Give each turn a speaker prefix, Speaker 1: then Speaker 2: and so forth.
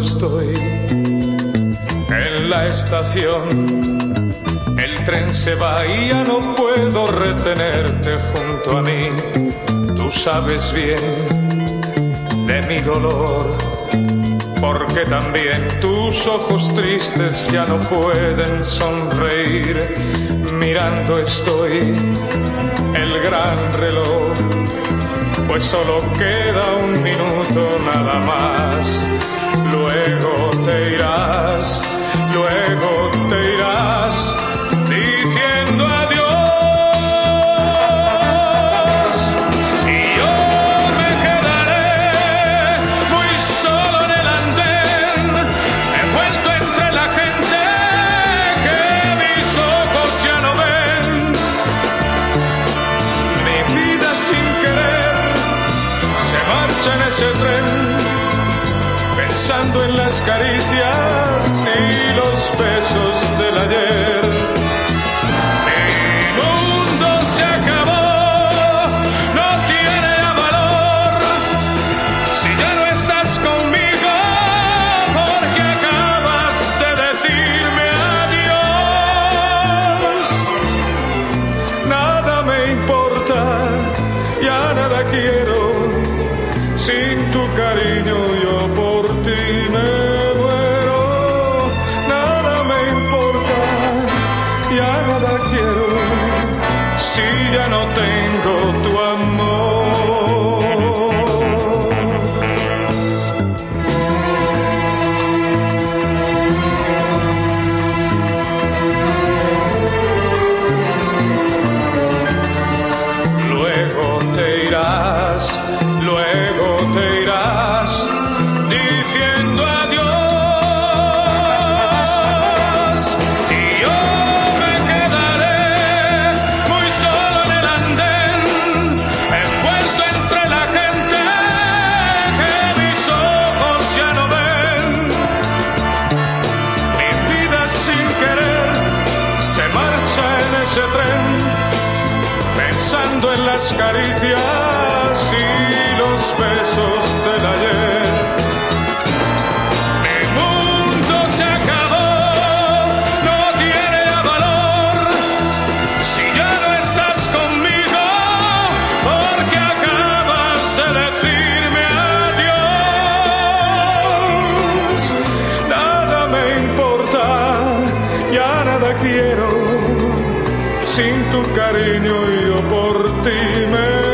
Speaker 1: estoy en la estación. El tren se va y ya no puedo retenerte junto a mí. Tú sabes bien de mi dolor, porque también tus ojos tristes ya no pueden sonreír. Mirando estoy el gran reloj pues solo queda un minuto nada más. Luego pensando en las caricias y los besos pensando en las caricias y los besos del ayer. Mi mundo se acabó, no tiene valor. Si ya no estás conmigo, porque acabas de decirme adiós. Nada me importa, ya nada quiero sin tu cariño yo por ti me